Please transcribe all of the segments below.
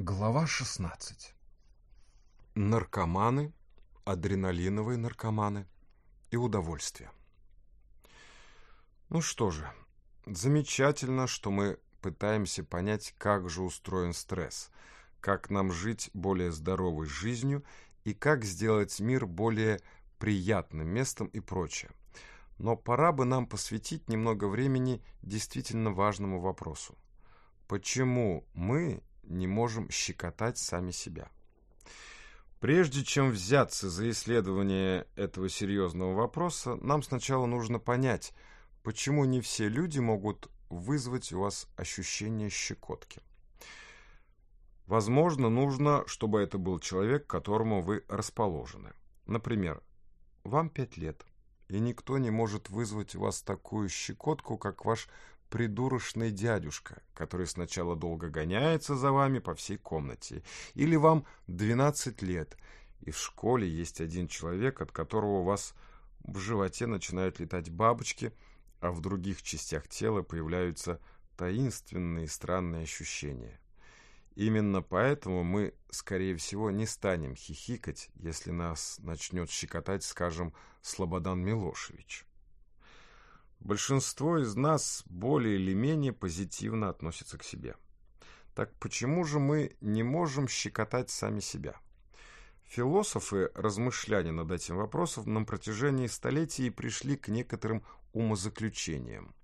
Глава 16. Наркоманы, адреналиновые наркоманы и удовольствие. Ну что же, замечательно, что мы пытаемся понять, как же устроен стресс, как нам жить более здоровой жизнью и как сделать мир более приятным местом и прочее. Но пора бы нам посвятить немного времени действительно важному вопросу. Почему мы не можем щекотать сами себя. Прежде чем взяться за исследование этого серьезного вопроса, нам сначала нужно понять, почему не все люди могут вызвать у вас ощущение щекотки. Возможно, нужно, чтобы это был человек, к которому вы расположены. Например, вам пять лет, и никто не может вызвать у вас такую щекотку, как ваш придурочный дядюшка, который сначала долго гоняется за вами по всей комнате, или вам 12 лет, и в школе есть один человек, от которого у вас в животе начинают летать бабочки, а в других частях тела появляются таинственные странные ощущения. Именно поэтому мы, скорее всего, не станем хихикать, если нас начнет щекотать, скажем, Слободан Милошевич. Большинство из нас более или менее позитивно относится к себе. Так почему же мы не можем щекотать сами себя? Философы, размышляя над этим вопросом, на протяжении столетий пришли к некоторым умозаключениям.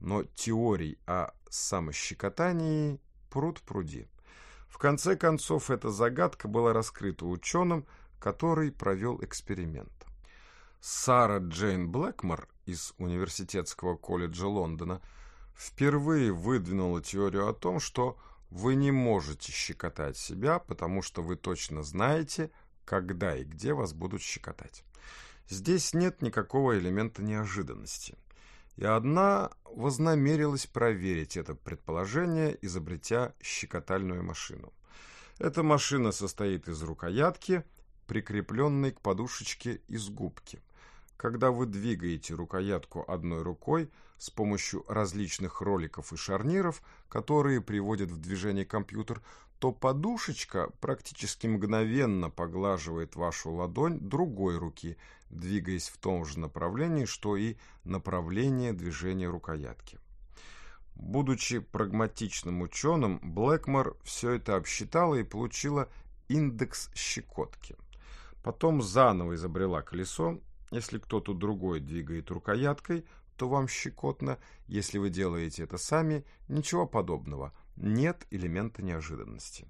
Но теорий о самощекотании пруд пруди. В конце концов, эта загадка была раскрыта ученым, который провел эксперимент. Сара Джейн Блэкмор из Университетского колледжа Лондона, впервые выдвинула теорию о том, что вы не можете щекотать себя, потому что вы точно знаете, когда и где вас будут щекотать. Здесь нет никакого элемента неожиданности. И одна вознамерилась проверить это предположение, изобретя щекотальную машину. Эта машина состоит из рукоятки, прикрепленной к подушечке из губки. Когда вы двигаете рукоятку одной рукой с помощью различных роликов и шарниров, которые приводят в движение компьютер, то подушечка практически мгновенно поглаживает вашу ладонь другой руки, двигаясь в том же направлении, что и направление движения рукоятки. Будучи прагматичным ученым, Блэкмор все это обсчитала и получила индекс щекотки. Потом заново изобрела колесо, если кто-то другой двигает рукояткой, то вам щекотно. Если вы делаете это сами, ничего подобного. Нет элемента неожиданности.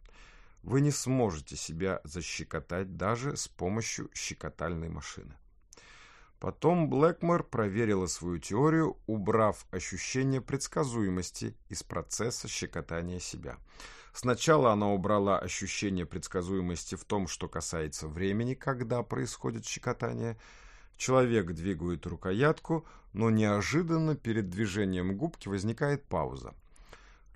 Вы не сможете себя защекотать даже с помощью щекотальной машины. Потом Блэкмор проверила свою теорию, убрав ощущение предсказуемости из процесса щекотания себя. Сначала она убрала ощущение предсказуемости в том, что касается времени, когда происходит щекотание – Человек двигает рукоятку, но неожиданно перед движением губки возникает пауза.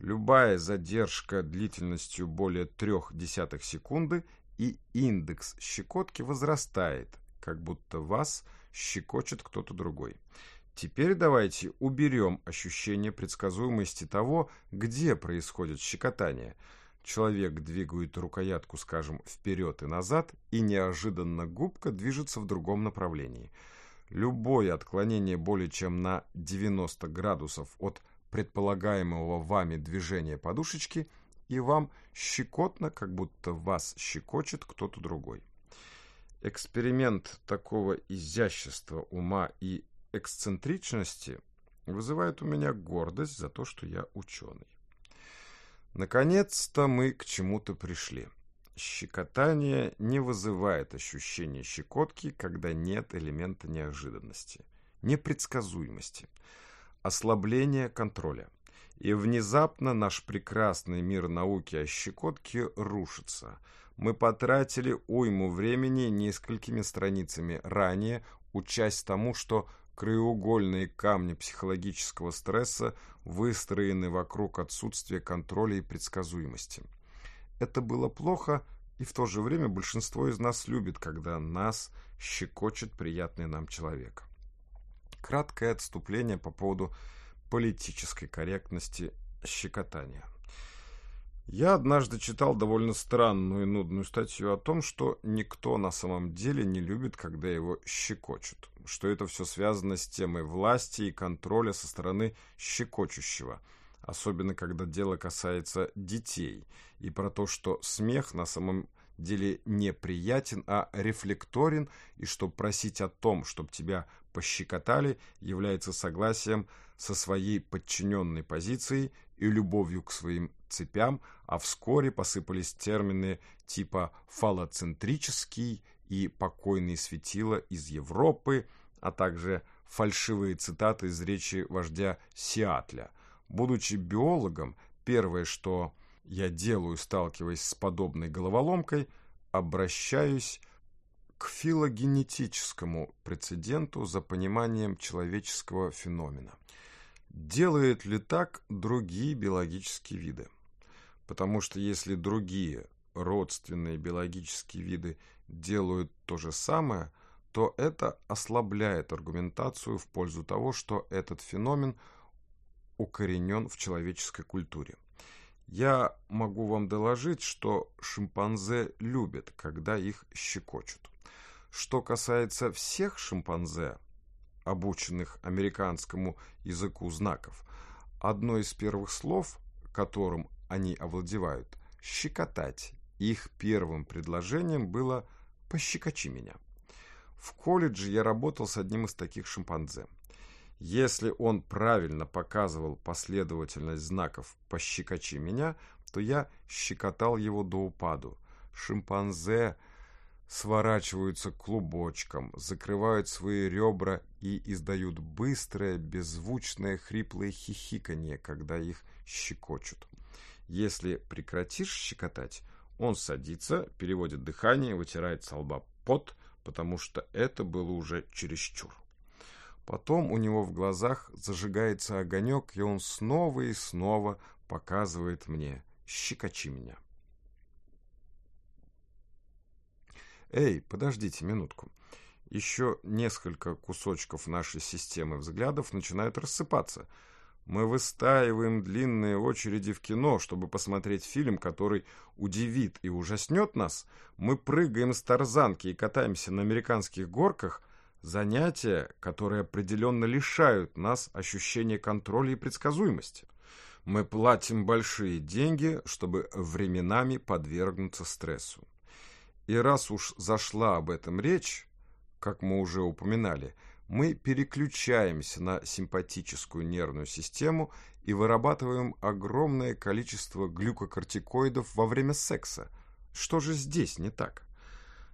Любая задержка длительностью более трех десятых секунды и индекс щекотки возрастает, как будто вас щекочет кто-то другой. Теперь давайте уберем ощущение предсказуемости того, где происходит щекотание – Человек, двигает рукоятку, скажем, вперед и назад, и неожиданно губка движется в другом направлении. Любое отклонение более чем на 90 градусов от предполагаемого вами движения подушечки, и вам щекотно, как будто вас щекочет кто-то другой. Эксперимент такого изящества ума и эксцентричности вызывает у меня гордость за то, что я ученый. Наконец-то мы к чему-то пришли. Щекотание не вызывает ощущения щекотки, когда нет элемента неожиданности, непредсказуемости, ослабления контроля. И внезапно наш прекрасный мир науки о щекотке рушится. Мы потратили уйму времени несколькими страницами ранее, учась тому, что краеугольные камни психологического стресса выстроены вокруг отсутствия контроля и предсказуемости. Это было плохо, и в то же время большинство из нас любит, когда нас щекочет приятный нам человек. Краткое отступление по поводу политической корректности щекотания. Я однажды читал довольно странную и нудную статью о том, что никто на самом деле не любит, когда его щекочут что это все связано с темой власти и контроля со стороны щекочущего, особенно когда дело касается детей, и про то, что смех на самом деле неприятен, а рефлекторен, и что просить о том, чтобы тебя пощекотали, является согласием со своей подчиненной позицией и любовью к своим цепям, а вскоре посыпались термины типа «фалоцентрический», и покойные светила из Европы, а также фальшивые цитаты из речи вождя Сиатля. Будучи биологом, первое, что я делаю, сталкиваясь с подобной головоломкой, обращаюсь к филогенетическому прецеденту за пониманием человеческого феномена. Делают ли так другие биологические виды? Потому что если другие родственные биологические виды делают то же самое, то это ослабляет аргументацию в пользу того, что этот феномен укоренен в человеческой культуре. Я могу вам доложить, что шимпанзе любят, когда их щекочут. Что касается всех шимпанзе, обученных американскому языку знаков, одно из первых слов, которым они овладевают – «щекотать». Их первым предложением было «щекотать» Пощекочи меня. В колледже я работал с одним из таких шимпанзе. Если он правильно показывал последовательность знаков «пощекочи меня», то я щекотал его до упаду. Шимпанзе сворачиваются клубочком, закрывают свои ребра и издают быстрое, беззвучное, хриплое хихиканье, когда их щекочут. Если прекратишь щекотать, он садится, переводит дыхание, вытирает со лба пот, потому что это было уже чересчур. Потом у него в глазах зажигается огонек, и он снова и снова показывает мне «щекочи меня». Эй, подождите минутку. Еще несколько кусочков нашей системы взглядов начинают рассыпаться – мы выстаиваем длинные очереди в кино, чтобы посмотреть фильм, который удивит и ужаснет нас. Мы прыгаем с тарзанки и катаемся на американских горках. Занятия, которые определенно лишают нас ощущения контроля и предсказуемости. Мы платим большие деньги, чтобы временами подвергнуться стрессу. И раз уж зашла об этом речь, как мы уже упоминали – мы переключаемся на симпатическую нервную систему и вырабатываем огромное количество глюкокортикоидов во время секса. Что же здесь не так?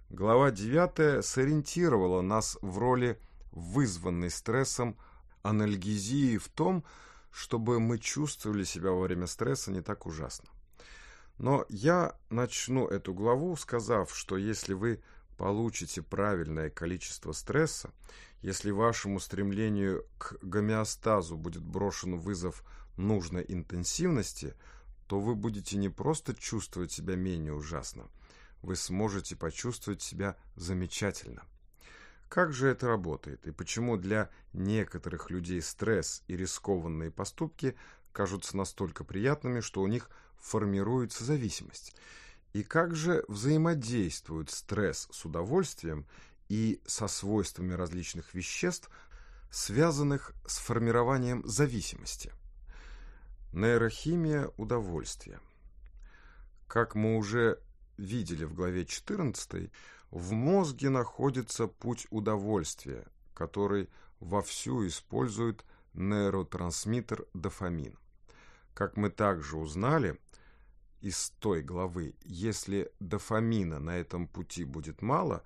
Глава 9 сориентировала нас в роли вызванной стрессом анальгезии в том, чтобы мы чувствовали себя во время стресса не так ужасно. Но я начну эту главу, сказав, что если вы получите правильное количество стресса, если вашему стремлению к гомеостазу будет брошен вызов нужной интенсивности, то вы будете не просто чувствовать себя менее ужасно, вы сможете почувствовать себя замечательно. Как же это работает и почему для некоторых людей стресс и рискованные поступки кажутся настолько приятными, что у них формируется зависимость? И как же взаимодействуют стресс с удовольствием и со свойствами различных веществ, связанных с формированием зависимости? Нейрохимия удовольствия. Как мы уже видели в главе 14, в мозге находится путь удовольствия, который вовсю использует нейротрансмиттер дофамин. Как мы также узнали, из той главы, если дофамина на этом пути будет мало,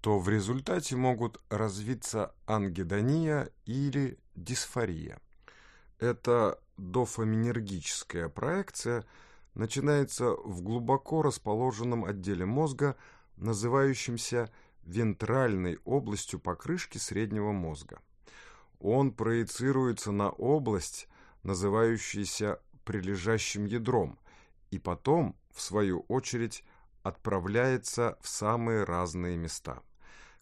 то в результате могут развиться ангедония или дисфория. Эта дофаминергическая проекция начинается в глубоко расположенном отделе мозга, называющемся вентральной областью покрышки среднего мозга. Он проецируется на область, называющуюся прилежащим ядром – и потом, в свою очередь, отправляется в самые разные места.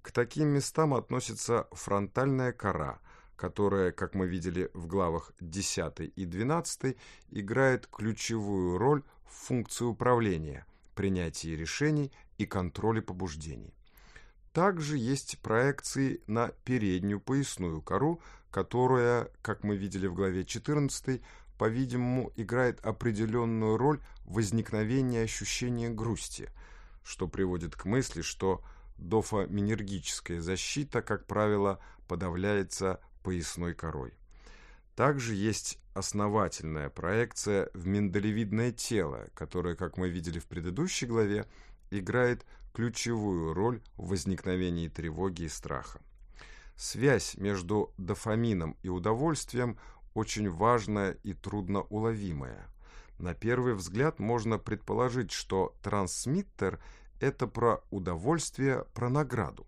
К таким местам относится фронтальная кора, которая, как мы видели в главах 10 и 12, играет ключевую роль в функции управления, принятии решений и контроле побуждений. Также есть проекции на переднюю поясную кору, которая, как мы видели в главе 14, по-видимому, играет определенную роль возникновение ощущения грусти, что приводит к мысли, что дофаминергическая защита, как правило, подавляется поясной корой. Также есть основательная проекция в миндалевидное тело, которое, как мы видели в предыдущей главе, играет ключевую роль в возникновении тревоги и страха. Связь между дофамином и удовольствием – очень важное и трудноуловимое. На первый взгляд можно предположить, что трансмиттер – это про удовольствие, про награду.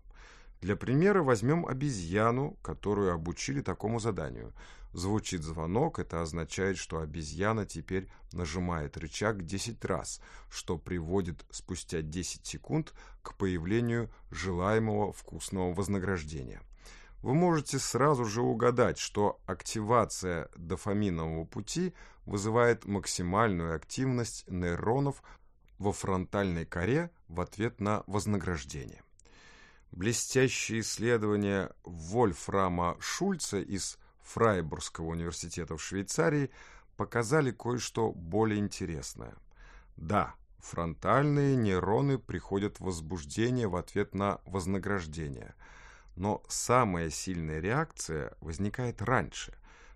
Для примера возьмем обезьяну, которую обучили такому заданию. Звучит звонок, это означает, что обезьяна теперь нажимает рычаг 10 раз, что приводит спустя 10 секунд к появлению желаемого вкусного вознаграждения – вы можете сразу же угадать, что активация дофаминового пути вызывает максимальную активность нейронов во фронтальной коре в ответ на вознаграждение. Блестящие исследования Вольфрама Шульца из Фрайбургского университета в Швейцарии показали кое-что более интересное. Да, фронтальные нейроны приходят в возбуждение в ответ на вознаграждение – но самая сильная реакция возникает раньше,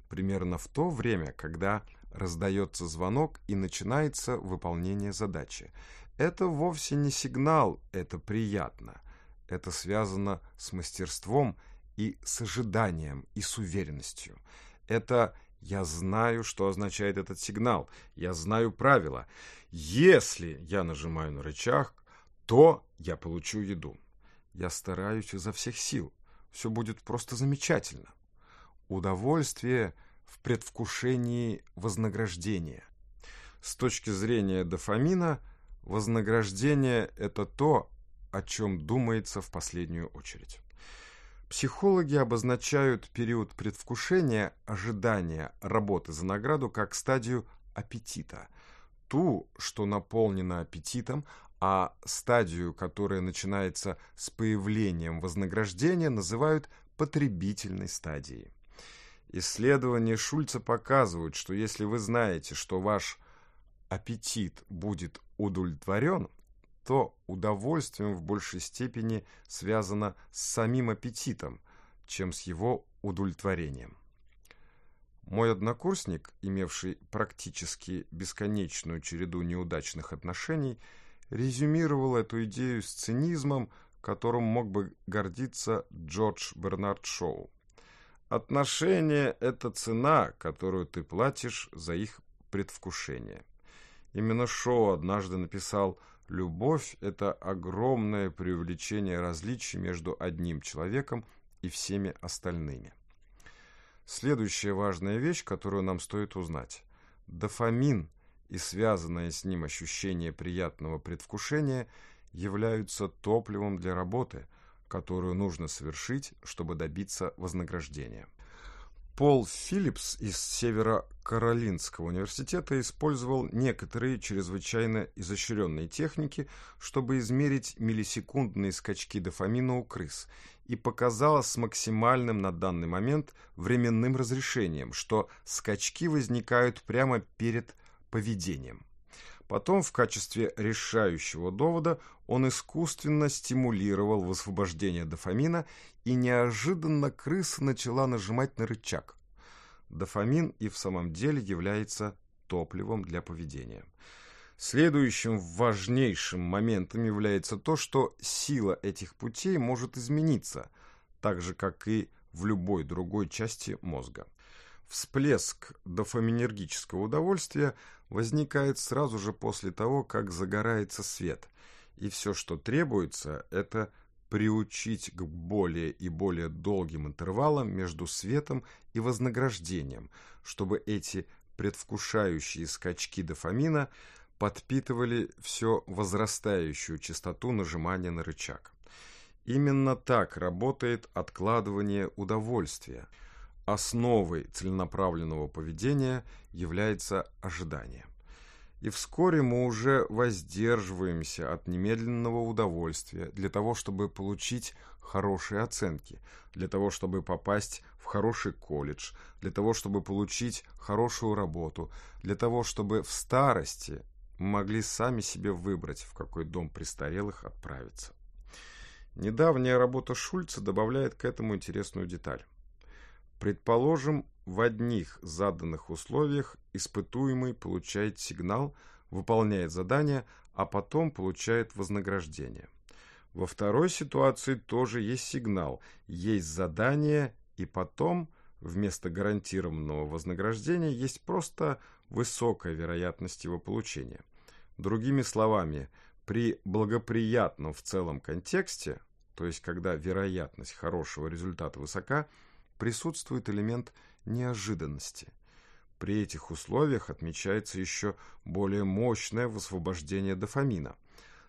примерно в то время, когда раздается звонок и начинается выполнение задачи. Это вовсе не сигнал, это приятно. Это связано с мастерством и с ожиданием, и с уверенностью. Это я знаю, что означает этот сигнал, я знаю правила. Если я нажимаю на рычаг, то я получу еду. Я стараюсь изо всех сил. Все будет просто замечательно. Удовольствие в предвкушении вознаграждения. С точки зрения дофамина, вознаграждение – это то, о чем думается в последнюю очередь. Психологи обозначают период предвкушения, ожидания работы за награду как стадию аппетита, ту, что наполнена аппетитом, а стадию, которая начинается с появлением вознаграждения, называют потребительной стадией. Исследования Шульца показывают, что если вы знаете, что ваш аппетит будет удовлетворен, то удовольствием в большей степени связано с самим аппетитом, чем с его удовлетворением. Мой однокурсник, имевший практически бесконечную череду неудачных отношений, резюмировал эту идею с цинизмом, которым мог бы гордиться Джордж Бернард Шоу. Отношение – это цена, которую ты платишь за их предвкушение. Именно Шоу однажды написал «Любовь – это огромное преувеличение различий между одним человеком и всеми остальными». Следующая важная вещь, которую нам стоит узнать. Дофамин и связанное с ним ощущение приятного предвкушения являются топливом для работы, которую нужно совершить, чтобы добиться вознаграждения. Пол Филлипс из Северо-Каролинского университета использовал некоторые чрезвычайно изощренные техники, чтобы измерить миллисекундные скачки дофамина у крыс и показал с максимальным на данный момент временным разрешением, что скачки возникают прямо перед поведением. Потом в качестве решающего довода он искусственно стимулировал высвобождение дофамина, и неожиданно крыса начала нажимать на рычаг. Дофамин и в самом деле является топливом для поведения. Следующим важнейшим моментом является то, что сила этих путей может измениться, так же, как и в любой другой части мозга. Всплеск дофаминергического удовольствия возникает сразу же после того, как загорается свет, и все, что требуется, это приучить к более и более долгим интервалам между светом и вознаграждением, чтобы эти предвкушающие скачки дофамина подпитывали все возрастающую частоту нажимания на рычаг. Именно так работает откладывание удовольствия – Основой целенаправленного поведения является ожидание. И вскоре мы уже воздерживаемся от немедленного удовольствия для того, чтобы получить хорошие оценки, для того, чтобы попасть в хороший колледж, для того, чтобы получить хорошую работу, для того, чтобы в старости могли сами себе выбрать, в какой дом престарелых отправиться. Недавняя работа Шульца добавляет к этому интересную деталь. Предположим, в одних заданных условиях испытуемый получает сигнал, выполняет задание, а потом получает вознаграждение. Во второй ситуации тоже есть сигнал, есть задание, и потом вместо гарантированного вознаграждения есть просто высокая вероятность его получения. Другими словами, при благоприятном в целом контексте, то есть когда вероятность хорошего результата высока – присутствует элемент неожиданности. При этих условиях отмечается еще более мощное высвобождение дофамина.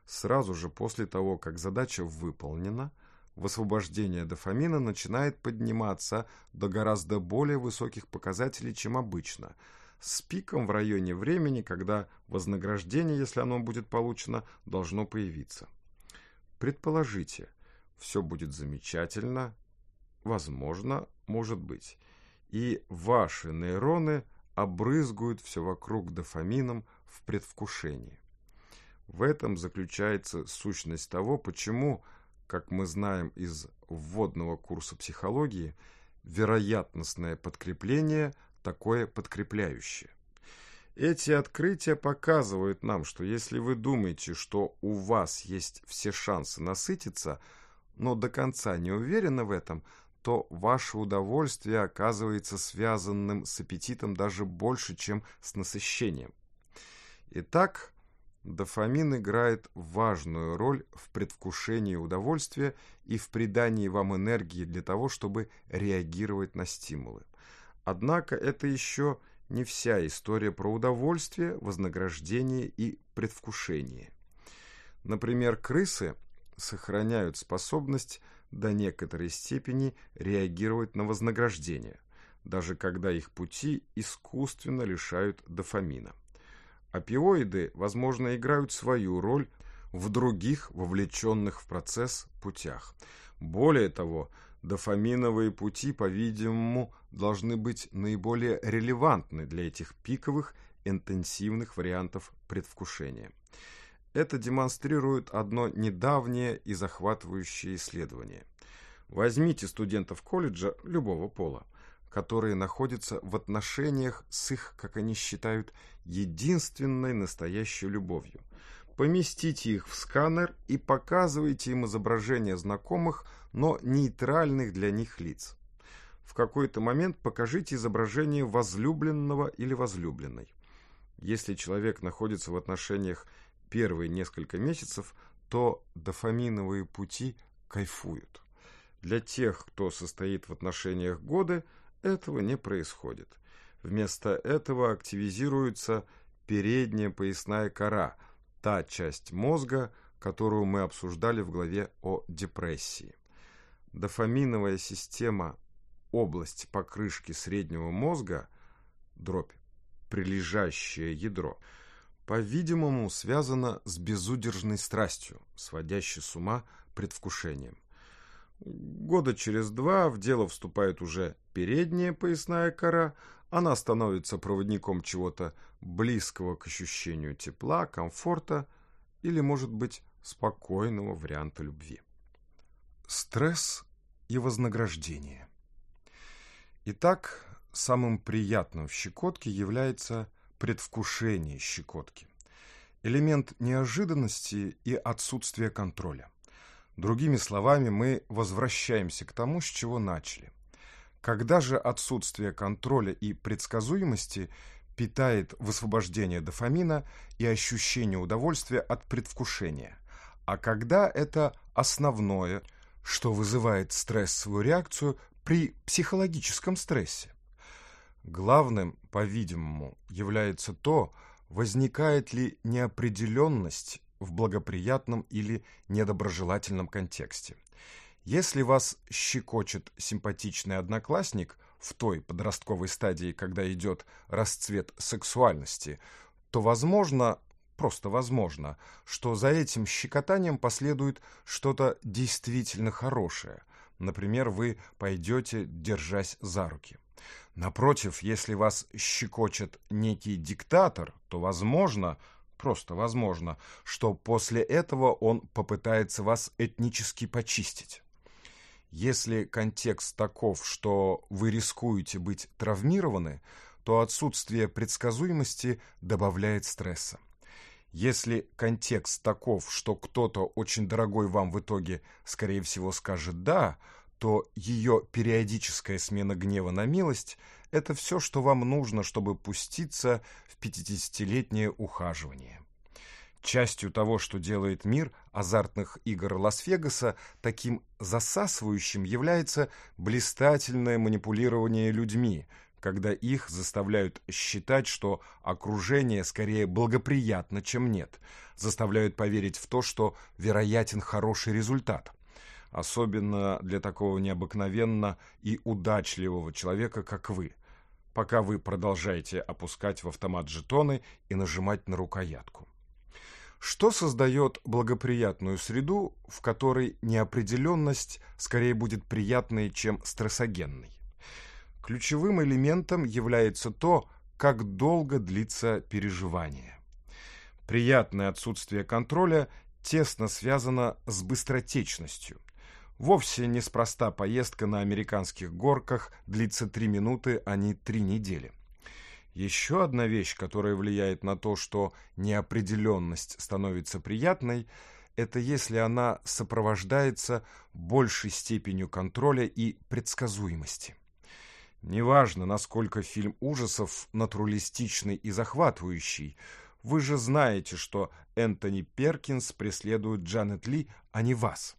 Сразу же после того, как задача выполнена, высвобождение дофамина начинает подниматься до гораздо более высоких показателей, чем обычно, с пиком в районе времени, когда вознаграждение, если оно будет получено, должно появиться. Предположите, все будет замечательно, возможно, может быть. И ваши нейроны обрызгают все вокруг дофамином в предвкушении. В этом заключается сущность того, почему, как мы знаем из вводного курса психологии, вероятностное подкрепление такое подкрепляющее. Эти открытия показывают нам, что если вы думаете, что у вас есть все шансы насытиться, но до конца не уверены в этом, то ваше удовольствие оказывается связанным с аппетитом даже больше, чем с насыщением. Итак, дофамин играет важную роль в предвкушении удовольствия и в придании вам энергии для того, чтобы реагировать на стимулы. Однако это еще не вся история про удовольствие, вознаграждение и предвкушение. Например, крысы сохраняют способность до некоторой степени реагировать на вознаграждение, даже когда их пути искусственно лишают дофамина. Опиоиды, возможно, играют свою роль в других вовлеченных в процесс путях. Более того, дофаминовые пути, по-видимому, должны быть наиболее релевантны для этих пиковых интенсивных вариантов предвкушения. Это демонстрирует одно недавнее и захватывающее исследование. Возьмите студентов колледжа любого пола, которые находятся в отношениях с их, как они считают, единственной настоящей любовью. Поместите их в сканер и показывайте им изображения знакомых, но нейтральных для них лиц. В какой-то момент покажите изображение возлюбленного или возлюбленной. Если человек находится в отношениях первые несколько месяцев, то дофаминовые пути кайфуют. Для тех, кто состоит в отношениях годы, этого не происходит. Вместо этого активизируется передняя поясная кора, та часть мозга, которую мы обсуждали в главе о депрессии. Дофаминовая система области покрышки среднего мозга, дробь, прилежащее ядро – по-видимому, связано с безудержной страстью, сводящей с ума предвкушением. Года через два в дело вступает уже передняя поясная кора, она становится проводником чего-то близкого к ощущению тепла, комфорта или, может быть, спокойного варианта любви. Стресс и вознаграждение. Итак, самым приятным в щекотке является – предвкушение щекотки, элемент неожиданности и отсутствия контроля. Другими словами, мы возвращаемся к тому, с чего начали. Когда же отсутствие контроля и предсказуемости питает высвобождение дофамина и ощущение удовольствия от предвкушения, а когда это основное, что вызывает стрессовую реакцию при психологическом стрессе. Главным, по-видимому, является то, возникает ли неопределенность в благоприятном или недоброжелательном контексте. Если вас щекочет симпатичный одноклассник в той подростковой стадии, когда идет расцвет сексуальности, то, возможно, просто возможно, что за этим щекотанием последует что-то действительно хорошее. Например, вы пойдете, держась за руки. Напротив, если вас щекочет некий диктатор, то возможно, просто возможно, что после этого он попытается вас этнически почистить. Если контекст таков, что вы рискуете быть травмированы, то отсутствие предсказуемости добавляет стресса. Если контекст таков, что кто-то очень дорогой вам в итоге, скорее всего, скажет «да», то ее периодическая смена гнева на милость – это все, что вам нужно, чтобы пуститься в 50-летнее ухаживание. Частью того, что делает мир азартных игр Лас-Вегаса, таким засасывающим является блистательное манипулирование людьми, когда их заставляют считать, что окружение скорее благоприятно, чем нет, заставляют поверить в то, что вероятен хороший результат – особенно для такого необыкновенно и удачливого человека, как вы, пока вы продолжаете опускать в автомат жетоны и нажимать на рукоятку. Что создает благоприятную среду, в которой неопределенность скорее будет приятной, чем стрессогенной? Ключевым элементом является то, как долго длится переживание. Приятное отсутствие контроля тесно связано с быстротечностью, Вовсе неспроста поездка на американских горках длится три минуты, а не три недели. Еще одна вещь, которая влияет на то, что неопределенность становится приятной, это если она сопровождается большей степенью контроля и предсказуемости. Неважно, насколько фильм ужасов натуралистичный и захватывающий, вы же знаете, что Энтони Перкинс преследует Джанет Ли, а не вас.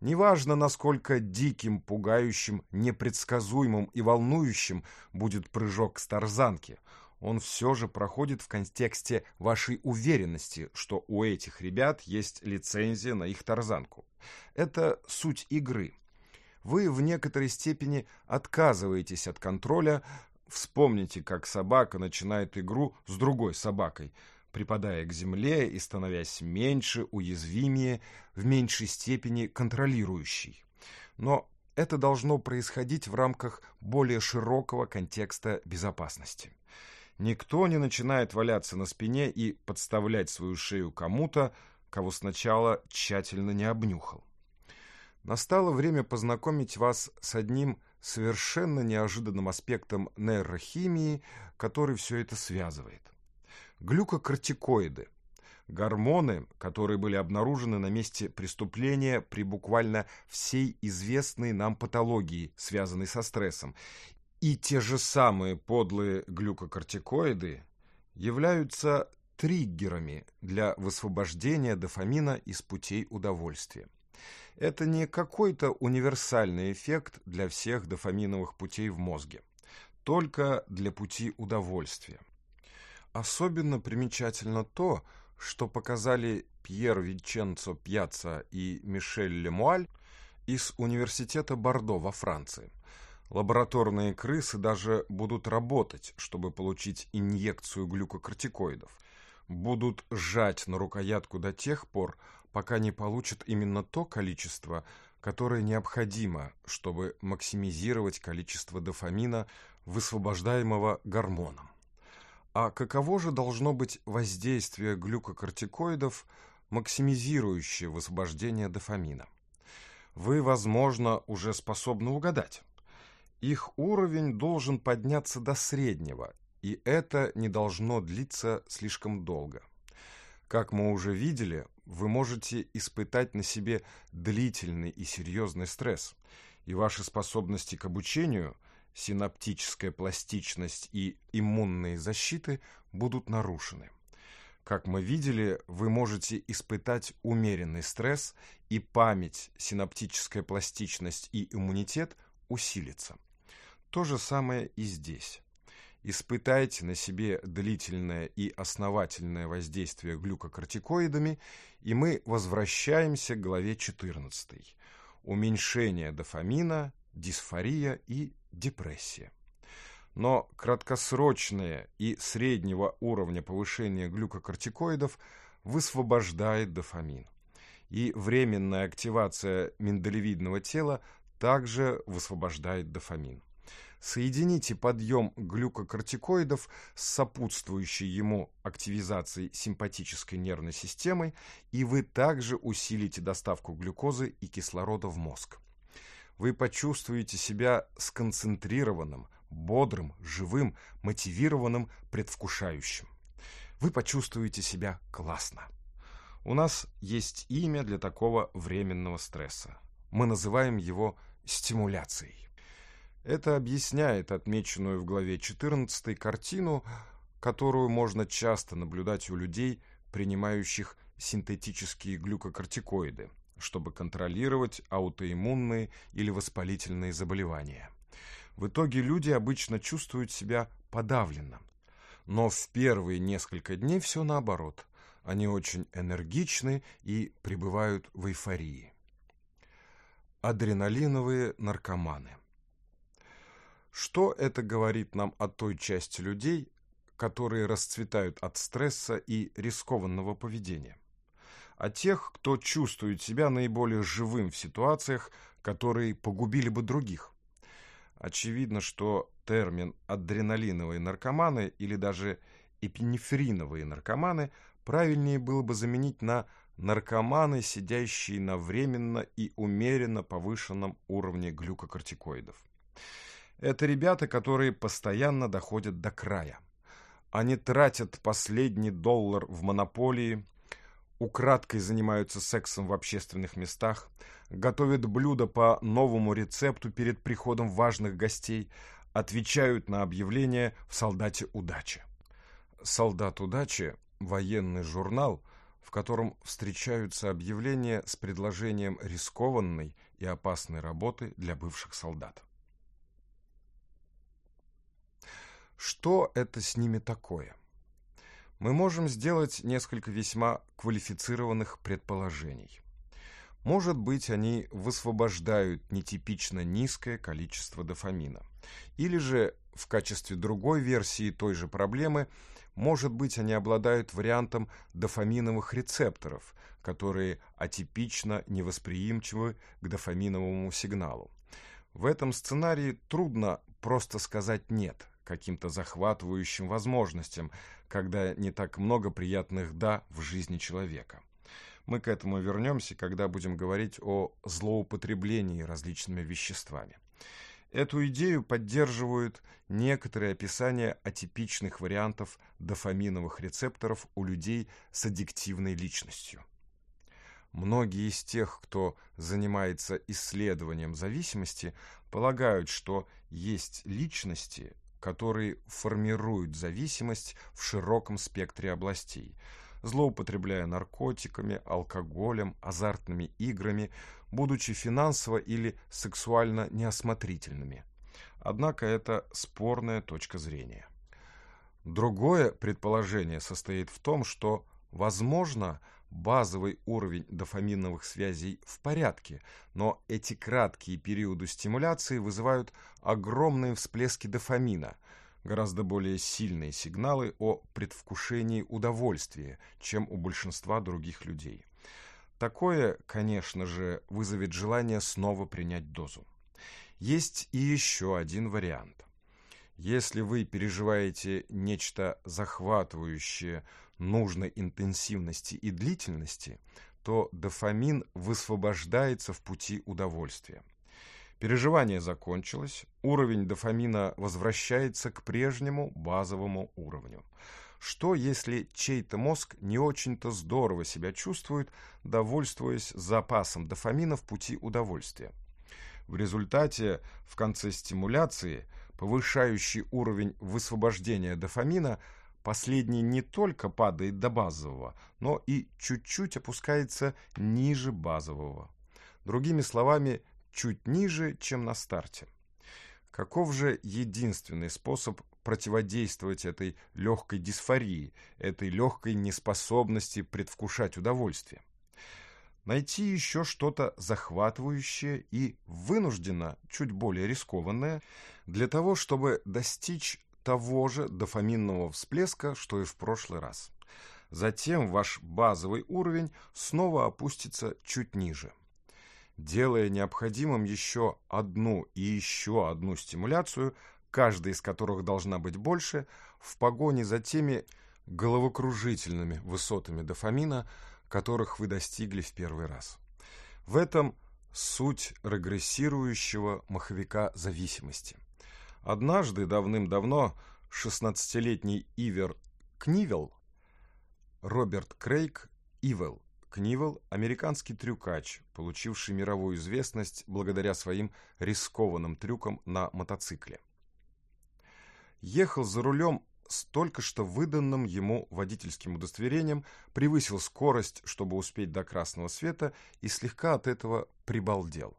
Неважно, насколько диким, пугающим, непредсказуемым и волнующим будет прыжок с тарзанки, он все же проходит в контексте вашей уверенности, что у этих ребят есть лицензия на их тарзанку. Это суть игры. Вы в некоторой степени отказываетесь от контроля, вспомните, как собака начинает игру с другой собакой – припадая к земле и становясь меньше, уязвимее, в меньшей степени контролирующей. Но это должно происходить в рамках более широкого контекста безопасности. Никто не начинает валяться на спине и подставлять свою шею кому-то, кого сначала тщательно не обнюхал. Настало время познакомить вас с одним совершенно неожиданным аспектом нейрохимии, который все это связывает глюкокортикоиды, гормоны, которые были обнаружены на месте преступления при буквально всей известной нам патологии, связанной со стрессом. И те же самые подлые глюкокортикоиды являются триггерами для высвобождения дофамина из путей удовольствия. Это не какой-то универсальный эффект для всех дофаминовых путей в мозге, только для пути удовольствия. Особенно примечательно то, что показали Пьер Винченцо Пьяца и Мишель Лемуаль из университета Бордо во Франции. Лабораторные крысы даже будут работать, чтобы получить инъекцию глюкокортикоидов. Будут сжать на рукоятку до тех пор, пока не получат именно то количество, которое необходимо, чтобы максимизировать количество дофамина, высвобождаемого гормоном. А каково же должно быть воздействие глюкокортикоидов, максимизирующее высвобождение дофамина? Вы, возможно, уже способны угадать. Их уровень должен подняться до среднего, и это не должно длиться слишком долго. Как мы уже видели, вы можете испытать на себе длительный и серьезный стресс, и ваши способности к обучению – синаптическая пластичность и иммунные защиты будут нарушены. Как мы видели, вы можете испытать умеренный стресс, и память, синаптическая пластичность и иммунитет усилится. То же самое и здесь. Испытайте на себе длительное и основательное воздействие глюкокортикоидами, и мы возвращаемся к главе 14. Уменьшение дофамина, дисфория и депрессия. Но краткосрочное и среднего уровня повышение глюкокортикоидов высвобождает дофамин. И временная активация миндалевидного тела также высвобождает дофамин. Соедините подъем глюкокортикоидов с сопутствующей ему активизацией симпатической нервной системой, и вы также усилите доставку глюкозы и кислорода в мозг вы почувствуете себя сконцентрированным, бодрым, живым, мотивированным, предвкушающим. Вы почувствуете себя классно. У нас есть имя для такого временного стресса. Мы называем его стимуляцией. Это объясняет отмеченную в главе 14 картину, которую можно часто наблюдать у людей, принимающих синтетические глюкокортикоиды, чтобы контролировать аутоиммунные или воспалительные заболевания. В итоге люди обычно чувствуют себя подавленно. Но в первые несколько дней все наоборот. Они очень энергичны и пребывают в эйфории. Адреналиновые наркоманы. Что это говорит нам о той части людей, которые расцветают от стресса и рискованного поведения? а тех, кто чувствует себя наиболее живым в ситуациях, которые погубили бы других. Очевидно, что термин «адреналиновые наркоманы» или даже «эпинефриновые наркоманы» правильнее было бы заменить на наркоманы, сидящие на временно и умеренно повышенном уровне глюкокортикоидов. Это ребята, которые постоянно доходят до края. Они тратят последний доллар в монополии, украдкой занимаются сексом в общественных местах, готовят блюда по новому рецепту перед приходом важных гостей, отвечают на объявления в «Солдате удачи». «Солдат удачи» – военный журнал, в котором встречаются объявления с предложением рискованной и опасной работы для бывших солдат. Что это с ними такое? – мы можем сделать несколько весьма квалифицированных предположений. Может быть, они высвобождают нетипично низкое количество дофамина. Или же, в качестве другой версии той же проблемы, может быть, они обладают вариантом дофаминовых рецепторов, которые атипично невосприимчивы к дофаминовому сигналу. В этом сценарии трудно просто сказать «нет», каким-то захватывающим возможностям, когда не так много приятных «да» в жизни человека. Мы к этому вернемся, когда будем говорить о злоупотреблении различными веществами. Эту идею поддерживают некоторые описания атипичных вариантов дофаминовых рецепторов у людей с аддиктивной личностью. Многие из тех, кто занимается исследованием зависимости, полагают, что есть личности, который формирует зависимость в широком спектре областей, злоупотребляя наркотиками, алкоголем, азартными играми, будучи финансово или сексуально неосмотрительными. Однако это спорная точка зрения. Другое предположение состоит в том, что, возможно, базовый уровень дофаминовых связей в порядке, но эти краткие периоды стимуляции вызывают огромные всплески дофамина, гораздо более сильные сигналы о предвкушении удовольствия, чем у большинства других людей. Такое, конечно же, вызовет желание снова принять дозу. Есть и еще один вариант. Если вы переживаете нечто захватывающее, нужной интенсивности и длительности, то дофамин высвобождается в пути удовольствия. Переживание закончилось, уровень дофамина возвращается к прежнему базовому уровню. Что, если чей-то мозг не очень-то здорово себя чувствует, довольствуясь запасом дофамина в пути удовольствия? В результате, в конце стимуляции, повышающий уровень высвобождения дофамина – Последний не только падает до базового, но и чуть-чуть опускается ниже базового. Другими словами, чуть ниже, чем на старте. Каков же единственный способ противодействовать этой легкой дисфории, этой легкой неспособности предвкушать удовольствие? найти еще что-то захватывающее и вынужденно чуть более рискованное для того, чтобы достичь того же дофаминного всплеска, что и в прошлый раз. Затем ваш базовый уровень снова опустится чуть ниже. Делая необходимым еще одну и еще одну стимуляцию, каждая из которых должна быть больше, в погоне за теми головокружительными высотами дофамина, которых вы достигли в первый раз. В этом суть регрессирующего маховика зависимости. Однажды, давным-давно, 16-летний Ивер Книвел, Роберт Крейг Ивел, Книвел – американский трюкач, получивший мировую известность благодаря своим рискованным трюкам на мотоцикле. Ехал за рулем с только что выданным ему водительским удостоверением, превысил скорость, чтобы успеть до красного света, и слегка от этого прибалдел.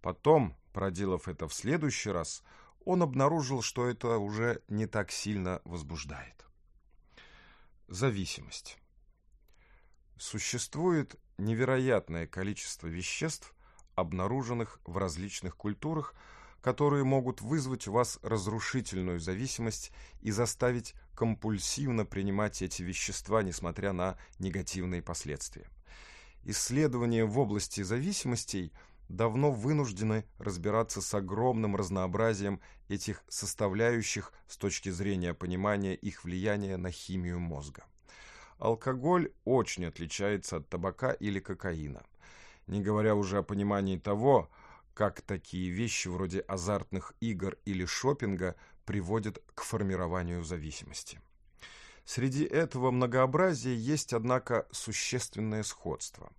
Потом, проделав это в следующий раз – он обнаружил, что это уже не так сильно возбуждает. Зависимость. Существует невероятное количество веществ, обнаруженных в различных культурах, которые могут вызвать у вас разрушительную зависимость и заставить компульсивно принимать эти вещества, несмотря на негативные последствия. Исследования в области зависимостей – давно вынуждены разбираться с огромным разнообразием этих составляющих с точки зрения понимания их влияния на химию мозга. Алкоголь очень отличается от табака или кокаина, не говоря уже о понимании того, как такие вещи вроде азартных игр или шопинга приводят к формированию зависимости. Среди этого многообразия есть, однако, существенное сходство.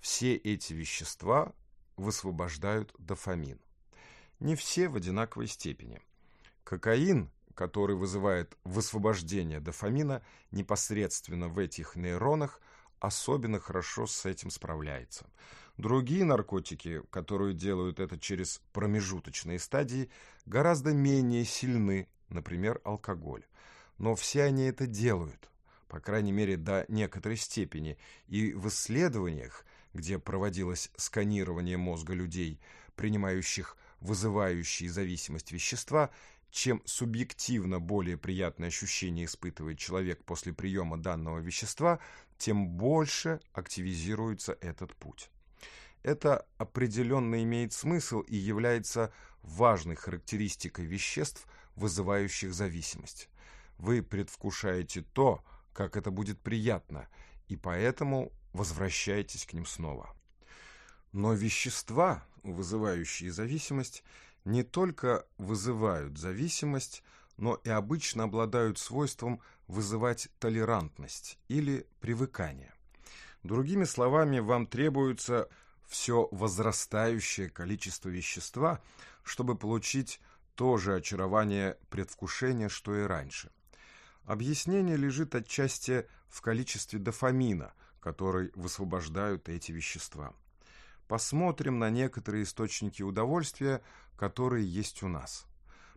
Все эти вещества высвобождают дофамин. Не все в одинаковой степени. Кокаин, который вызывает высвобождение дофамина непосредственно в этих нейронах, особенно хорошо с этим справляется. Другие наркотики, которые делают это через промежуточные стадии, гораздо менее сильны, например, алкоголь. Но все они это делают, по крайней мере, до некоторой степени, и в исследованиях – где проводилось сканирование мозга людей, принимающих вызывающие зависимость вещества, чем субъективно более приятное ощущение испытывает человек после приема данного вещества, тем больше активизируется этот путь. Это определенно имеет смысл и является важной характеристикой веществ, вызывающих зависимость. Вы предвкушаете то, как это будет приятно, и поэтому возвращайтесь к ним снова. Но вещества, вызывающие зависимость, не только вызывают зависимость, но и обычно обладают свойством вызывать толерантность или привыкание. Другими словами, вам требуется все возрастающее количество вещества, чтобы получить то же очарование предвкушения, что и раньше. Объяснение лежит отчасти в количестве дофамина – который высвобождают эти вещества. Посмотрим на некоторые источники удовольствия, которые есть у нас.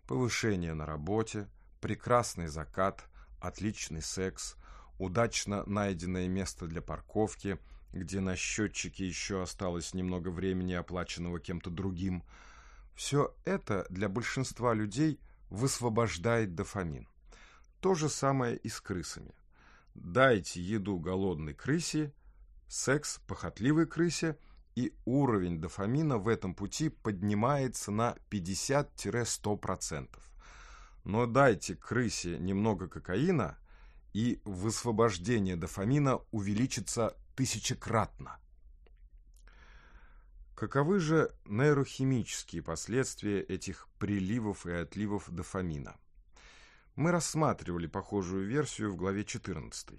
Повышение на работе, прекрасный закат, отличный секс, удачно найденное место для парковки, где на счетчике еще осталось немного времени, оплаченного кем-то другим. Все это для большинства людей высвобождает дофамин. То же самое и с крысами – дайте еду голодной крысе, секс похотливой крысе, и уровень дофамина в этом пути поднимается на 50-100%. Но дайте крысе немного кокаина, и высвобождение дофамина увеличится тысячекратно. Каковы же нейрохимические последствия этих приливов и отливов дофамина? Мы рассматривали похожую версию в главе 14.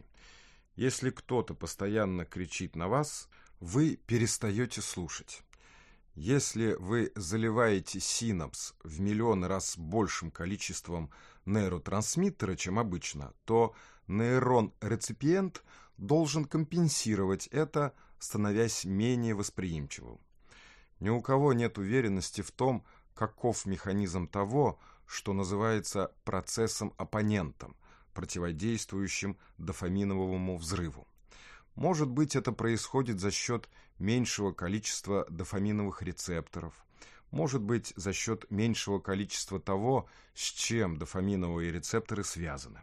Если кто-то постоянно кричит на вас, вы перестаете слушать. Если вы заливаете синапс в миллион раз большим количеством нейротрансмиттера, чем обычно, то нейрон-реципиент должен компенсировать это, становясь менее восприимчивым. Ни у кого нет уверенности в том, каков механизм того, что называется процессом-оппонентом, противодействующим дофаминовому взрыву. Может быть, это происходит за счет меньшего количества дофаминовых рецепторов, может быть, за счет меньшего количества того, с чем дофаминовые рецепторы связаны.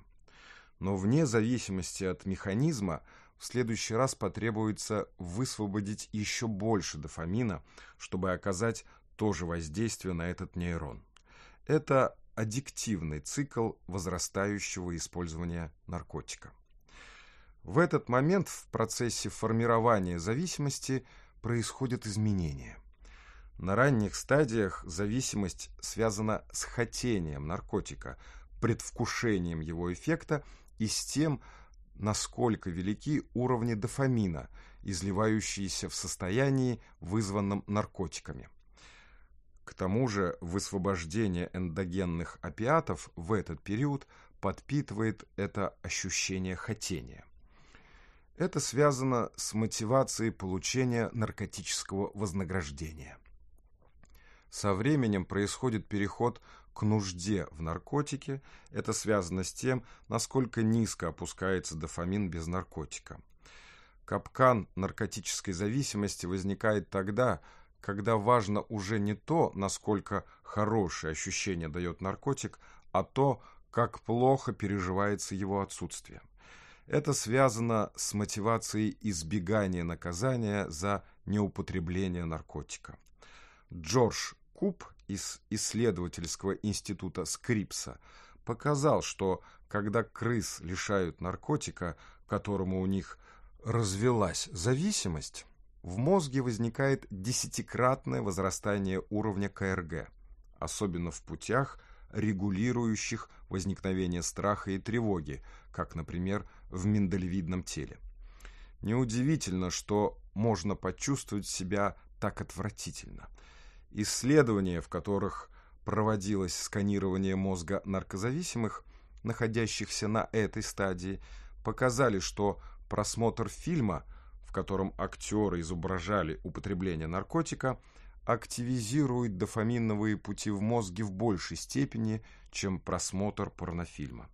Но вне зависимости от механизма, в следующий раз потребуется высвободить еще больше дофамина, чтобы оказать то же воздействие на этот нейрон. Это аддиктивный цикл возрастающего использования наркотика. В этот момент в процессе формирования зависимости происходят изменения. На ранних стадиях зависимость связана с хотением наркотика, предвкушением его эффекта и с тем, насколько велики уровни дофамина, изливающиеся в состоянии, вызванном наркотиками. К тому же высвобождение эндогенных опиатов в этот период подпитывает это ощущение хотения. Это связано с мотивацией получения наркотического вознаграждения. Со временем происходит переход к нужде в наркотике. Это связано с тем, насколько низко опускается дофамин без наркотика. Капкан наркотической зависимости возникает тогда, когда важно уже не то, насколько хорошее ощущение дает наркотик, а то, как плохо переживается его отсутствие. Это связано с мотивацией избегания наказания за неупотребление наркотика. Джордж Куб из исследовательского института Скрипса показал, что когда крыс лишают наркотика, которому у них развелась зависимость, в мозге возникает десятикратное возрастание уровня КРГ, особенно в путях, регулирующих возникновение страха и тревоги, как, например, в миндалевидном теле. Неудивительно, что можно почувствовать себя так отвратительно. Исследования, в которых проводилось сканирование мозга наркозависимых, находящихся на этой стадии, показали, что просмотр фильма – котором актеры изображали употребление наркотика, активизирует дофаминовые пути в мозге в большей степени, чем просмотр порнофильма.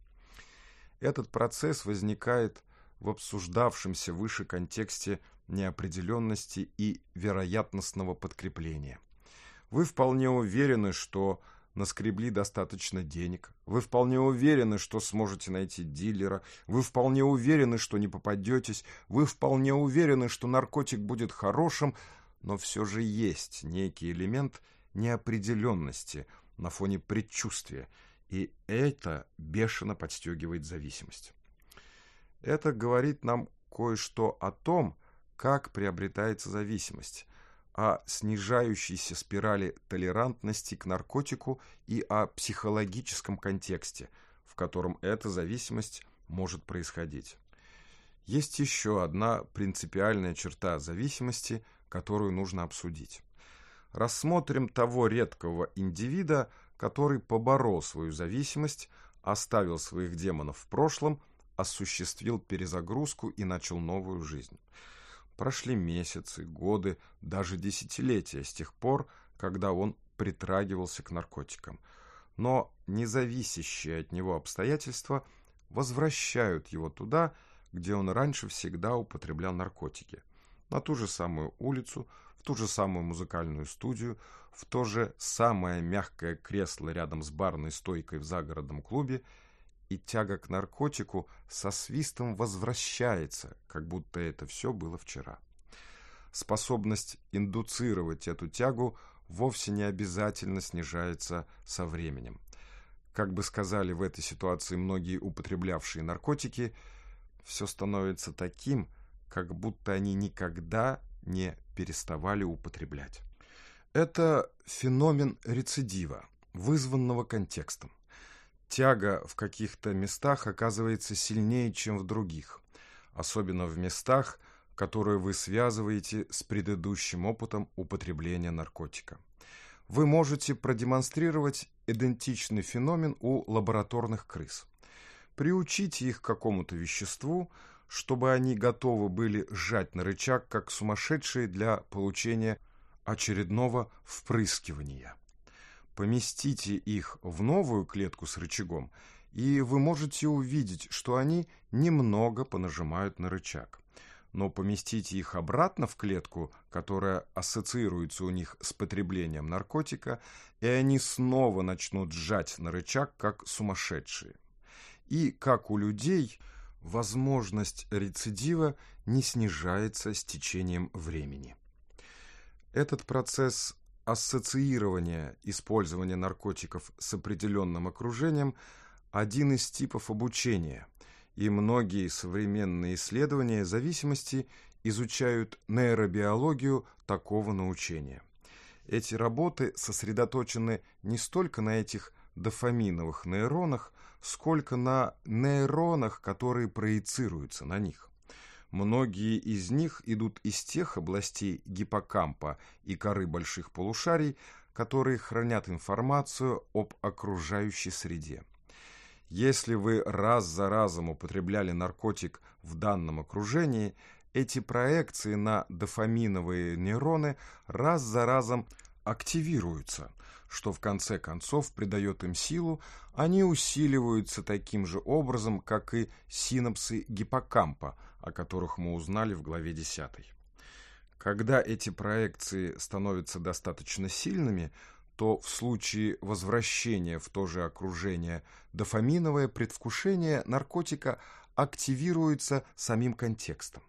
Этот процесс возникает в обсуждавшемся выше контексте неопределенности и вероятностного подкрепления. Вы вполне уверены, что наскребли достаточно денег, вы вполне уверены, что сможете найти дилера, вы вполне уверены, что не попадетесь, вы вполне уверены, что наркотик будет хорошим, но все же есть некий элемент неопределенности на фоне предчувствия, и это бешено подстегивает зависимость. Это говорит нам кое-что о том, как приобретается зависимость, а о снижающейся спирали толерантности к наркотику и о психологическом контексте, в котором эта зависимость может происходить. Есть еще одна принципиальная черта зависимости, которую нужно обсудить. Рассмотрим того редкого индивида, который поборол свою зависимость, оставил своих демонов в прошлом, осуществил перезагрузку и начал новую жизнь. Прошли месяцы, годы, даже десятилетия с тех пор, когда он притрагивался к наркотикам. Но независящие от него обстоятельства возвращают его туда, где он раньше всегда употреблял наркотики. На ту же самую улицу, в ту же самую музыкальную студию, в то же самое мягкое кресло рядом с барной стойкой в загородном клубе – и тяга к наркотику со свистом возвращается, как будто это все было вчера. Способность индуцировать эту тягу вовсе не обязательно снижается со временем. Как бы сказали в этой ситуации многие употреблявшие наркотики, все становится таким, как будто они никогда не переставали употреблять. Это феномен рецидива, вызванного контекстом. Тяга в каких-то местах оказывается сильнее, чем в других, особенно в местах, которые вы связываете с предыдущим опытом употребления наркотика. Вы можете продемонстрировать идентичный феномен у лабораторных крыс. Приучите их к какому-то веществу, чтобы они готовы были сжать на рычаг, как сумасшедшие для получения очередного впрыскивания поместите их в новую клетку с рычагом, и вы можете увидеть, что они немного понажимают на рычаг. Но поместите их обратно в клетку, которая ассоциируется у них с потреблением наркотика, и они снова начнут сжать на рычаг, как сумасшедшие. И, как у людей, возможность рецидива не снижается с течением времени. Этот процесс ассоциирование использования наркотиков с определенным окружением – один из типов обучения, и многие современные исследования зависимости изучают нейробиологию такого научения. Эти работы сосредоточены не столько на этих дофаминовых нейронах, сколько на нейронах, которые проецируются на них. Многие из них идут из тех областей гиппокампа и коры больших полушарий, которые хранят информацию об окружающей среде. Если вы раз за разом употребляли наркотик в данном окружении, эти проекции на дофаминовые нейроны раз за разом активируются, что в конце концов придает им силу, они усиливаются таким же образом, как и синапсы гиппокампа, о которых мы узнали в главе 10. Когда эти проекции становятся достаточно сильными, то в случае возвращения в то же окружение дофаминовое предвкушение наркотика активируется самим контекстом.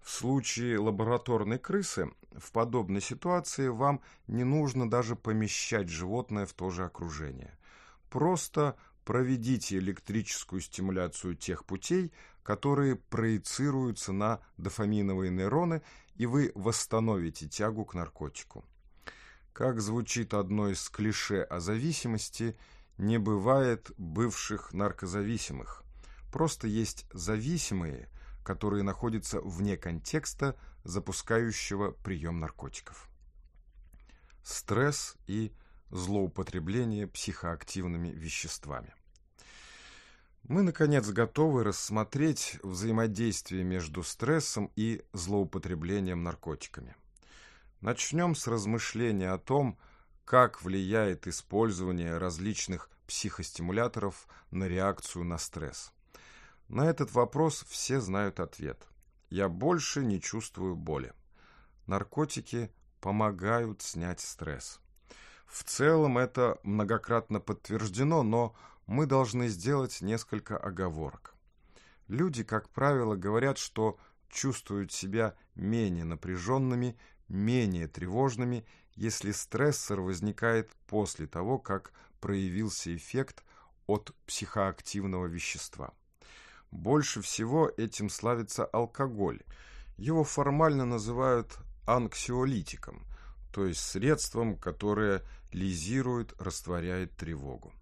В случае лабораторной крысы в подобной ситуации вам не нужно даже помещать животное в то же окружение. Просто проведите электрическую стимуляцию тех путей, которые проецируются на дофаминовые нейроны, и вы восстановите тягу к наркотику. Как звучит одно из клише о зависимости, не бывает бывших наркозависимых. Просто есть зависимые – которые находятся вне контекста запускающего прием наркотиков. Стресс и злоупотребление психоактивными веществами. Мы, наконец, готовы рассмотреть взаимодействие между стрессом и злоупотреблением наркотиками. Начнем с размышления о том, как влияет использование различных психостимуляторов на реакцию на стресс. На этот вопрос все знают ответ. Я больше не чувствую боли. Наркотики помогают снять стресс. В целом это многократно подтверждено, но мы должны сделать несколько оговорок. Люди, как правило, говорят, что чувствуют себя менее напряженными, менее тревожными, если стрессор возникает после того, как проявился эффект от психоактивного вещества. Больше всего этим славится алкоголь. Его формально называют анксиолитиком, то есть средством, которое лизирует, растворяет тревогу.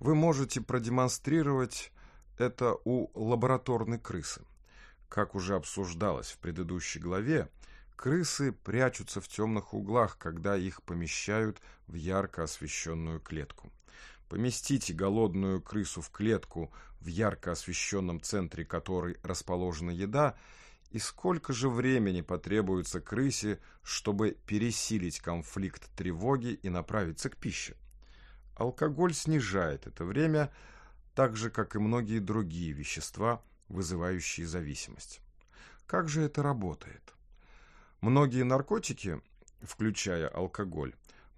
Вы можете продемонстрировать это у лабораторной крысы. Как уже обсуждалось в предыдущей главе, крысы прячутся в темных углах, когда их помещают в ярко освещенную клетку. Поместите голодную крысу в клетку в ярко освещенном центре которой расположена еда, и сколько же времени потребуется крысе, чтобы пересилить конфликт тревоги и направиться к пище. Алкоголь снижает это время, так же, как и многие другие вещества, вызывающие зависимость. Как же это работает? Многие наркотики, включая алкоголь,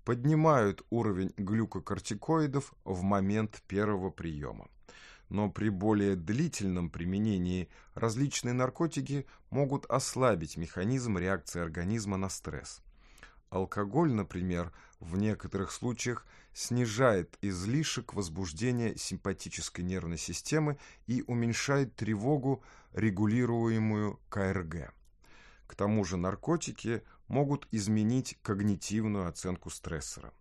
поднимают уровень глюкокортикоидов в момент первого приема. Но при более длительном применении различные наркотики могут ослабить механизм реакции организма на стресс. Алкоголь, например, в некоторых случаях снижает излишек возбуждения симпатической нервной системы и уменьшает тревогу, регулируемую КРГ. К тому же наркотики могут изменить когнитивную оценку стрессора.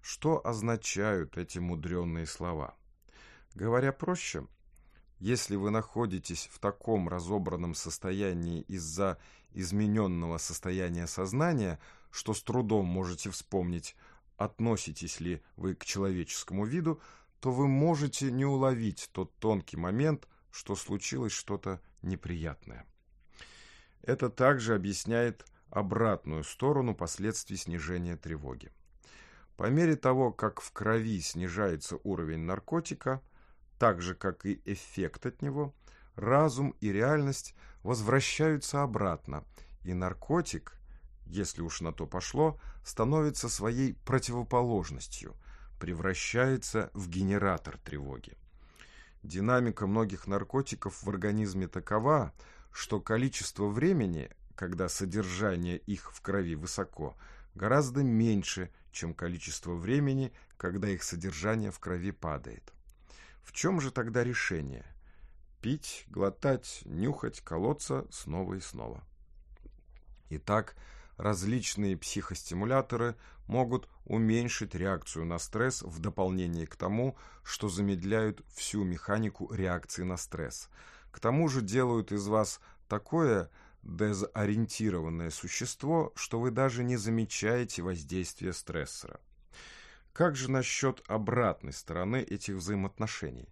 Что означают эти мудренные слова? Говоря проще, если вы находитесь в таком разобранном состоянии из-за измененного состояния сознания, что с трудом можете вспомнить, относитесь ли вы к человеческому виду, то вы можете не уловить тот тонкий момент, что случилось что-то неприятное. Это также объясняет обратную сторону последствий снижения тревоги. По мере того, как в крови снижается уровень наркотика, так же, как и эффект от него, разум и реальность возвращаются обратно, и наркотик, если уж на то пошло, становится своей противоположностью, превращается в генератор тревоги. Динамика многих наркотиков в организме такова, что количество времени, когда содержание их в крови высоко, гораздо меньше, чем количество времени, когда их содержание в крови падает. В чем же тогда решение? Пить, глотать, нюхать, колоться снова и снова. Итак, различные психостимуляторы могут уменьшить реакцию на стресс в дополнение к тому, что замедляют всю механику реакции на стресс. К тому же делают из вас такое дезориентированное существо, что вы даже не замечаете воздействия стрессора. Как же насчет обратной стороны этих взаимоотношений?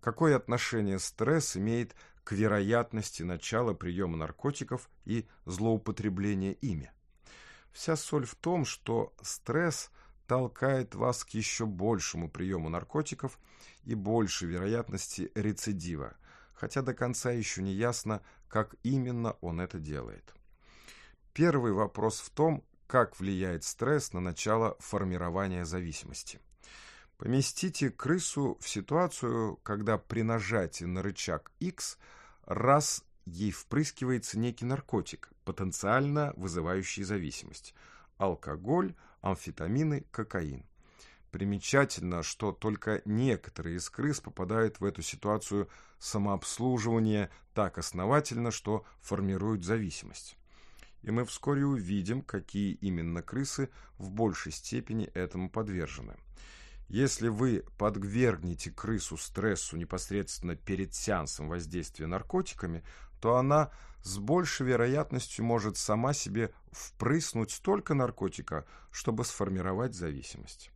Какое отношение стресс имеет к вероятности начала приема наркотиков и злоупотребления ими? Вся соль в том, что стресс толкает вас к еще большему приему наркотиков и большей вероятности рецидива, хотя до конца еще не ясно, как именно он это делает. Первый вопрос в том, как влияет стресс на начало формирования зависимости. Поместите крысу в ситуацию, когда при нажатии на рычаг X раз ей впрыскивается некий наркотик, потенциально вызывающий зависимость – алкоголь, амфетамины, кокаин – Примечательно, что только некоторые из крыс попадают в эту ситуацию самообслуживания так основательно, что формируют зависимость. И мы вскоре увидим, какие именно крысы в большей степени этому подвержены. Если вы подвергнете крысу стрессу непосредственно перед сеансом воздействия наркотиками, то она с большей вероятностью может сама себе впрыснуть столько наркотика, чтобы сформировать зависимость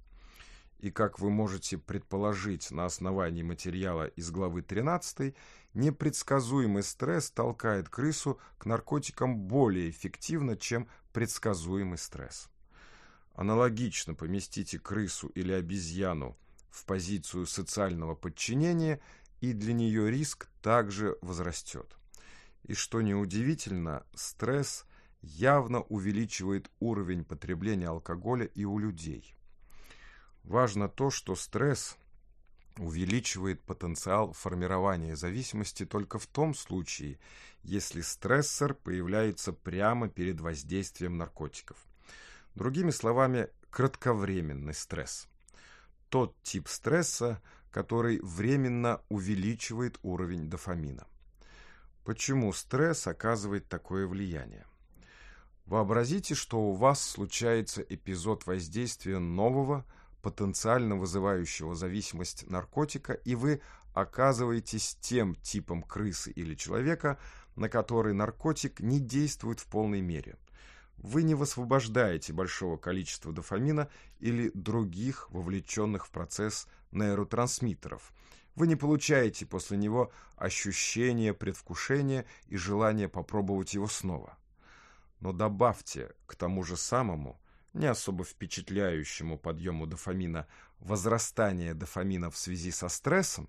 и, как вы можете предположить на основании материала из главы 13, непредсказуемый стресс толкает крысу к наркотикам более эффективно, чем предсказуемый стресс. Аналогично поместите крысу или обезьяну в позицию социального подчинения, и для нее риск также возрастет. И что неудивительно, стресс явно увеличивает уровень потребления алкоголя и у людей – Важно то, что стресс увеличивает потенциал формирования зависимости только в том случае, если стрессор появляется прямо перед воздействием наркотиков. Другими словами, кратковременный стресс. Тот тип стресса, который временно увеличивает уровень дофамина. Почему стресс оказывает такое влияние? Вообразите, что у вас случается эпизод воздействия нового – потенциально вызывающего зависимость наркотика, и вы оказываетесь тем типом крысы или человека, на который наркотик не действует в полной мере. Вы не высвобождаете большого количества дофамина или других вовлеченных в процесс нейротрансмиттеров. Вы не получаете после него ощущение предвкушения и желание попробовать его снова. Но добавьте к тому же самому не особо впечатляющему подъему дофамина возрастание дофамина в связи со стрессом,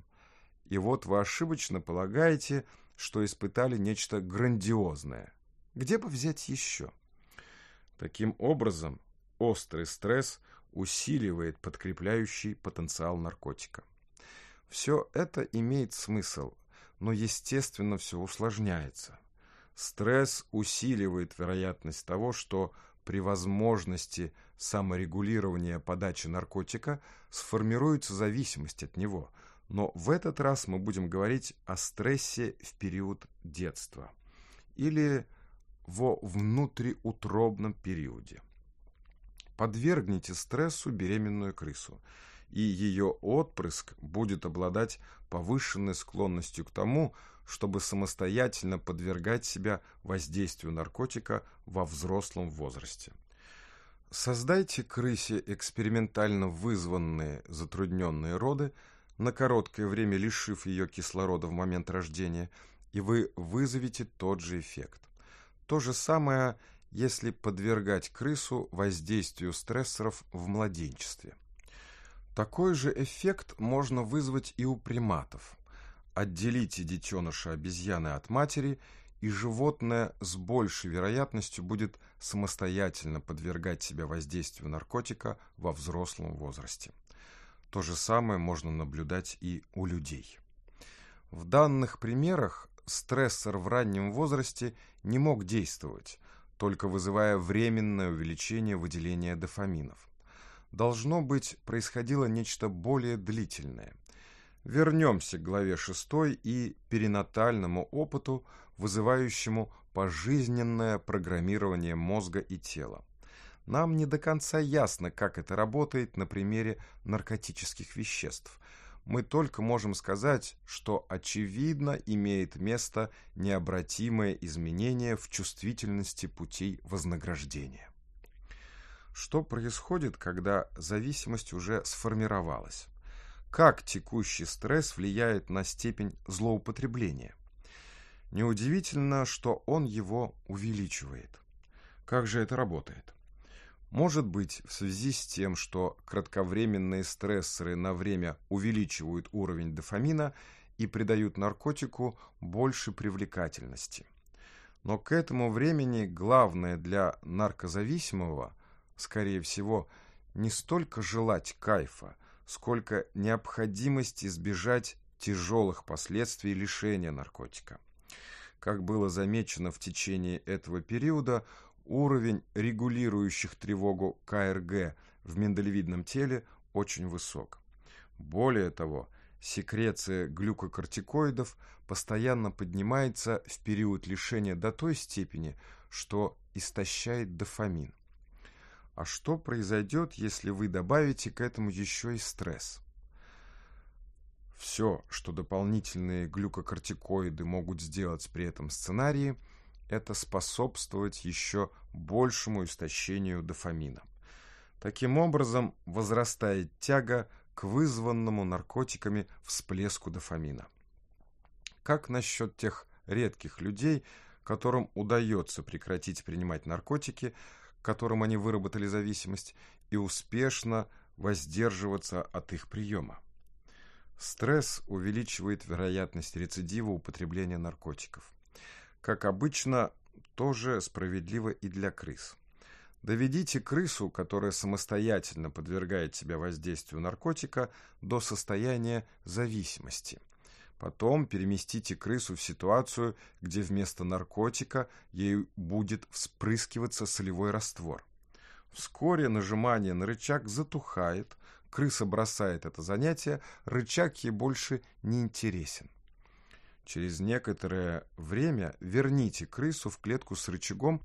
и вот вы ошибочно полагаете, что испытали нечто грандиозное. Где бы взять еще? Таким образом, острый стресс усиливает подкрепляющий потенциал наркотика. Все это имеет смысл, но, естественно, все усложняется. Стресс усиливает вероятность того, что при возможности саморегулирования подачи наркотика сформируются зависимость от него, но в этот раз мы будем говорить о стрессе в период детства или во внутриутробном периоде. Подвергните стрессу беременную крысу, и ее отпрыск будет обладать повышенной склонностью к тому, чтобы самостоятельно подвергать себя воздействию наркотика во взрослом возрасте. Создайте крысе экспериментально вызванные затрудненные роды, на короткое время лишив ее кислорода в момент рождения, и вы вызовете тот же эффект. То же самое, если подвергать крысу воздействию стрессоров в младенчестве. Такой же эффект можно вызвать и у приматов – Отделите детеныша обезьяны от матери, и животное с большей вероятностью будет самостоятельно подвергать себя воздействию наркотика во взрослом возрасте. То же самое можно наблюдать и у людей. В данных примерах стрессор в раннем возрасте не мог действовать, только вызывая временное увеличение выделения дофаминов. Должно быть, происходило нечто более длительное. Вернемся к главе 6 и перинатальному опыту, вызывающему пожизненное программирование мозга и тела. Нам не до конца ясно, как это работает на примере наркотических веществ. Мы только можем сказать, что очевидно имеет место необратимое изменение в чувствительности путей вознаграждения. Что происходит, когда зависимость уже сформировалась? как текущий стресс влияет на степень злоупотребления. Неудивительно, что он его увеличивает. Как же это работает? Может быть, в связи с тем, что кратковременные стрессоры на время увеличивают уровень дофамина и придают наркотику больше привлекательности. Но к этому времени главное для наркозависимого, скорее всего, не столько желать кайфа, сколько необходимости избежать тяжелых последствий лишения наркотика. Как было замечено в течение этого периода, уровень регулирующих тревогу КРГ в миндалевидном теле очень высок. Более того, секреция глюкокортикоидов постоянно поднимается в период лишения до той степени, что истощает дофамин. А что произойдет, если вы добавите к этому еще и стресс? Все, что дополнительные глюкокортикоиды могут сделать при этом сценарии, это способствовать еще большему истощению дофамина. Таким образом, возрастает тяга к вызванному наркотиками всплеску дофамина. Как насчет тех редких людей, которым удается прекратить принимать наркотики – которым они выработали зависимость, и успешно воздерживаться от их приема. Стресс увеличивает вероятность рецидива употребления наркотиков. Как обычно, тоже справедливо и для крыс. Доведите крысу, которая самостоятельно подвергает себя воздействию наркотика, до состояния зависимости. Потом переместите крысу в ситуацию, где вместо наркотика ей будет вспрыскиваться солевой раствор. Вскоре нажимание на рычаг затухает, крыса бросает это занятие, рычаг ей больше не интересен. Через некоторое время верните крысу в клетку с рычагом,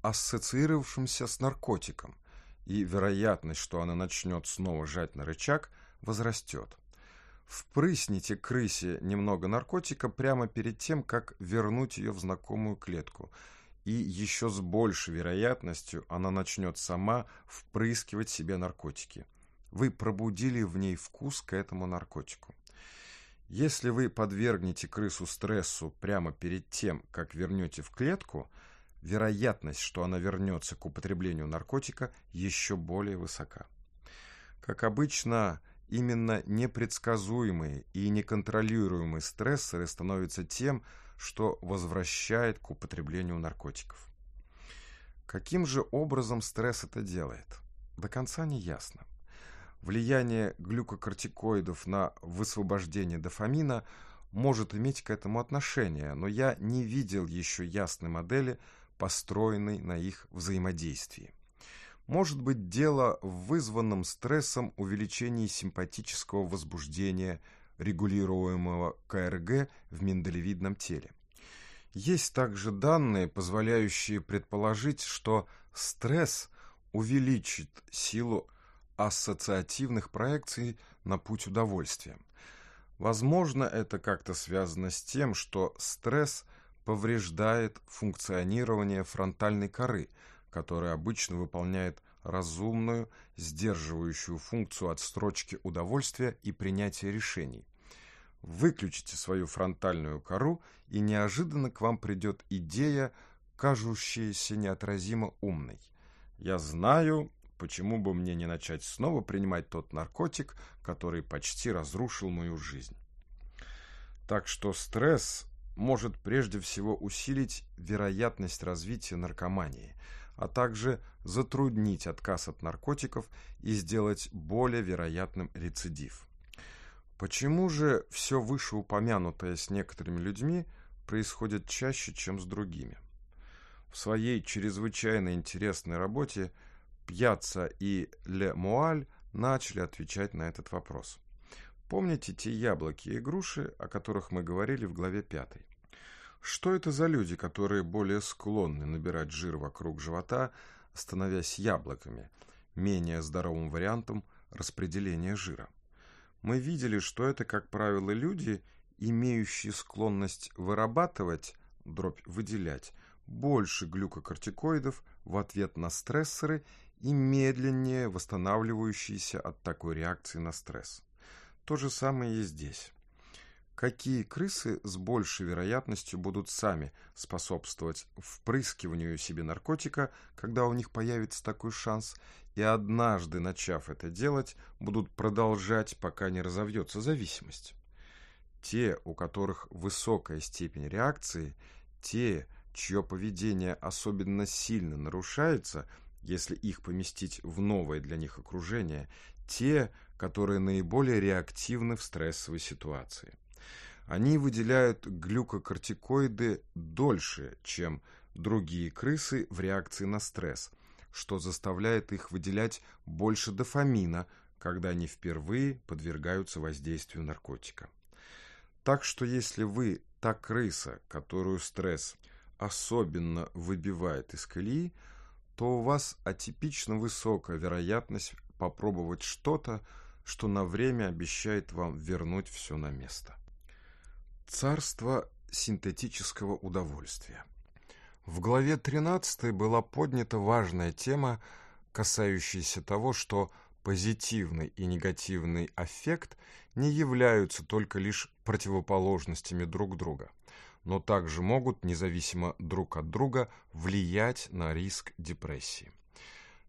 ассоциировавшимся с наркотиком, и вероятность, что она начнет снова жать на рычаг, возрастет впрысните крысе немного наркотика прямо перед тем, как вернуть ее в знакомую клетку. И еще с большей вероятностью она начнет сама впрыскивать себе наркотики. Вы пробудили в ней вкус к этому наркотику. Если вы подвергнете крысу стрессу прямо перед тем, как вернете в клетку, вероятность, что она вернется к употреблению наркотика, еще более высока. Как обычно, Именно непредсказуемые и неконтролируемые стрессоры становятся тем, что возвращает к употреблению наркотиков. Каким же образом стресс это делает? До конца не ясно. Влияние глюкокортикоидов на высвобождение дофамина может иметь к этому отношение, но я не видел еще ясной модели, построенной на их взаимодействии может быть дело в вызванном стрессом увеличении симпатического возбуждения, регулируемого КРГ в миндалевидном теле. Есть также данные, позволяющие предположить, что стресс увеличит силу ассоциативных проекций на путь удовольствия. Возможно, это как-то связано с тем, что стресс повреждает функционирование фронтальной коры – который обычно выполняет разумную, сдерживающую функцию от строчки удовольствия и принятия решений. Выключите свою фронтальную кору, и неожиданно к вам придет идея, кажущаяся неотразимо умной. Я знаю, почему бы мне не начать снова принимать тот наркотик, который почти разрушил мою жизнь. Так что стресс может прежде всего усилить вероятность развития наркомании – а также затруднить отказ от наркотиков и сделать более вероятным рецидив. Почему же все вышеупомянутое с некоторыми людьми происходит чаще, чем с другими? В своей чрезвычайно интересной работе Пьяца и Ле Муаль начали отвечать на этот вопрос. Помните те яблоки и груши, о которых мы говорили в главе пятой? Что это за люди, которые более склонны набирать жир вокруг живота, становясь яблоками, менее здоровым вариантом распределения жира? Мы видели, что это, как правило, люди, имеющие склонность вырабатывать, дробь выделять, больше глюкокортикоидов в ответ на стрессоры и медленнее восстанавливающиеся от такой реакции на стресс. То же самое и здесь какие крысы с большей вероятностью будут сами способствовать впрыскиванию себе наркотика, когда у них появится такой шанс, и однажды, начав это делать, будут продолжать, пока не разовьется зависимость. Те, у которых высокая степень реакции, те, чье поведение особенно сильно нарушается, если их поместить в новое для них окружение, те, которые наиболее реактивны в стрессовой ситуации. Они выделяют глюкокортикоиды дольше, чем другие крысы в реакции на стресс, что заставляет их выделять больше дофамина, когда они впервые подвергаются воздействию наркотика. Так что если вы та крыса, которую стресс особенно выбивает из колеи, то у вас атипично высокая вероятность попробовать что-то, что на время обещает вам вернуть все на место царство синтетического удовольствия. В главе 13 была поднята важная тема, касающаяся того, что позитивный и негативный аффект не являются только лишь противоположностями друг друга, но также могут, независимо друг от друга, влиять на риск депрессии.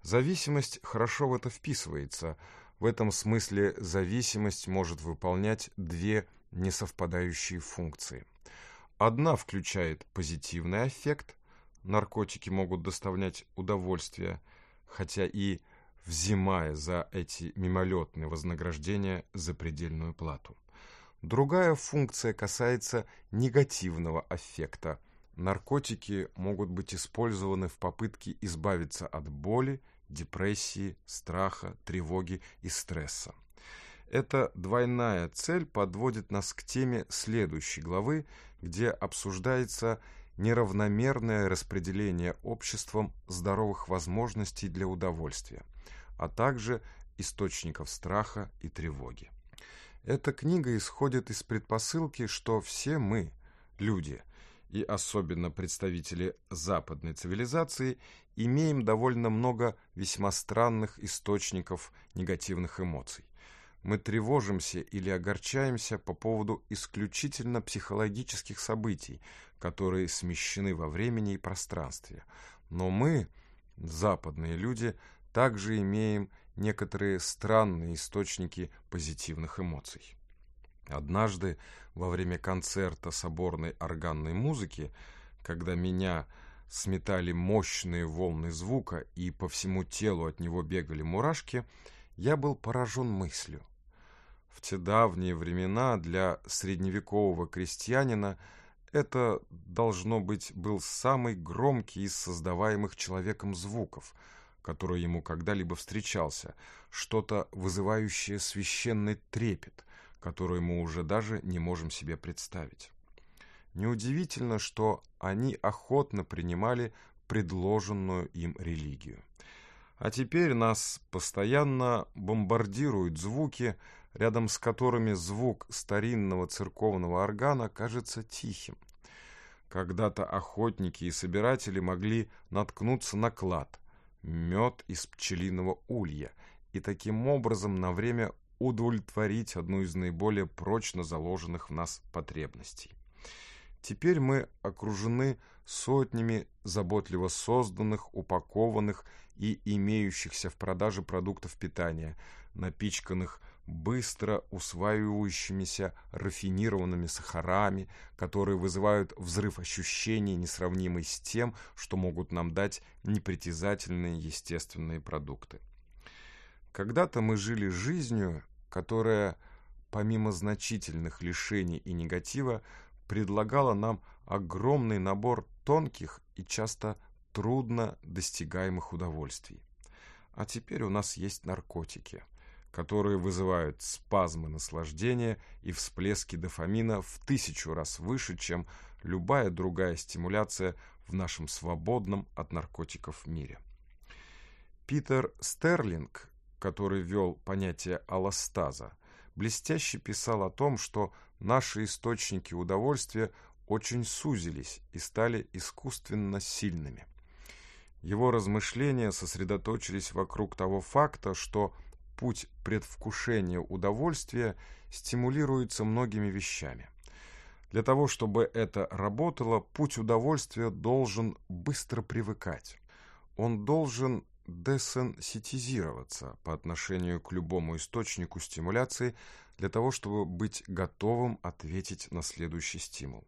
Зависимость хорошо в это вписывается. В этом смысле зависимость может выполнять две несовпадающие функции. Одна включает позитивный эффект: наркотики могут доставлять удовольствие, хотя и взимая за эти мимолетные вознаграждения запредельную плату. Другая функция касается негативного эффекта: Наркотики могут быть использованы в попытке избавиться от боли, депрессии, страха, тревоги и стресса. Эта двойная цель подводит нас к теме следующей главы, где обсуждается неравномерное распределение обществом здоровых возможностей для удовольствия, а также источников страха и тревоги. Эта книга исходит из предпосылки, что все мы, люди, и особенно представители западной цивилизации, имеем довольно много весьма странных источников негативных эмоций мы тревожимся или огорчаемся по поводу исключительно психологических событий, которые смещены во времени и пространстве. Но мы, западные люди, также имеем некоторые странные источники позитивных эмоций. Однажды во время концерта соборной органной музыки, когда меня сметали мощные волны звука и по всему телу от него бегали мурашки, я был поражен мыслью в те давние времена для средневекового крестьянина это, должно быть, был самый громкий из создаваемых человеком звуков, который ему когда-либо встречался, что-то вызывающее священный трепет, который мы уже даже не можем себе представить. Неудивительно, что они охотно принимали предложенную им религию. А теперь нас постоянно бомбардируют звуки, рядом с которыми звук старинного церковного органа кажется тихим. Когда-то охотники и собиратели могли наткнуться на клад, мед из пчелиного улья, и таким образом на время удовлетворить одну из наиболее прочно заложенных в нас потребностей. Теперь мы окружены сотнями заботливо созданных, упакованных и имеющихся в продаже продуктов питания, напичканных – быстро усваивающимися рафинированными сахарами, которые вызывают взрыв ощущений, несравнимый с тем, что могут нам дать непритязательные естественные продукты. Когда-то мы жили жизнью, которая, помимо значительных лишений и негатива, предлагала нам огромный набор тонких и часто трудно достигаемых удовольствий. А теперь у нас есть наркотики – которые вызывают спазмы наслаждения и всплески дофамина в тысячу раз выше, чем любая другая стимуляция в нашем свободном от наркотиков мире. Питер Стерлинг, который вел понятие аластаза, блестяще писал о том, что наши источники удовольствия очень сузились и стали искусственно сильными. Его размышления сосредоточились вокруг того факта, что путь предвкушения удовольствия стимулируется многими вещами. Для того, чтобы это работало, путь удовольствия должен быстро привыкать. Он должен десенситизироваться по отношению к любому источнику стимуляции для того, чтобы быть готовым ответить на следующий стимул.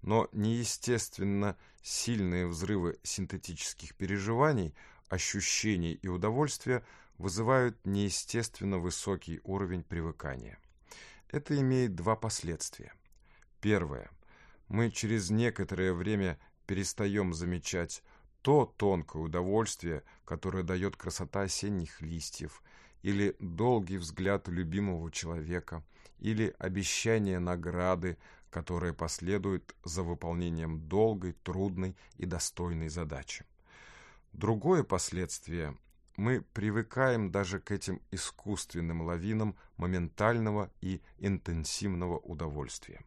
Но неестественно сильные взрывы синтетических переживаний, ощущений и удовольствия – вызывают неестественно высокий уровень привыкания. Это имеет два последствия. Первое. Мы через некоторое время перестаем замечать то тонкое удовольствие, которое дает красота осенних листьев, или долгий взгляд любимого человека, или обещание награды, которое последует за выполнением долгой, трудной и достойной задачи. Другое последствие мы привыкаем даже к этим искусственным лавинам моментального и интенсивного удовольствия.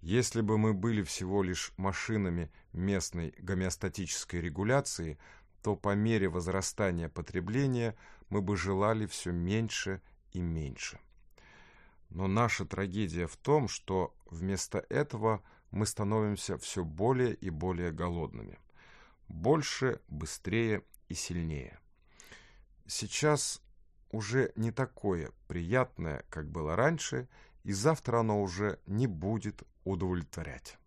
Если бы мы были всего лишь машинами местной гомеостатической регуляции, то по мере возрастания потребления мы бы желали все меньше и меньше. Но наша трагедия в том, что вместо этого мы становимся все более и более голодными. Больше, быстрее и сильнее – сейчас уже не такое приятное, как было раньше, и завтра оно уже не будет удовлетворять.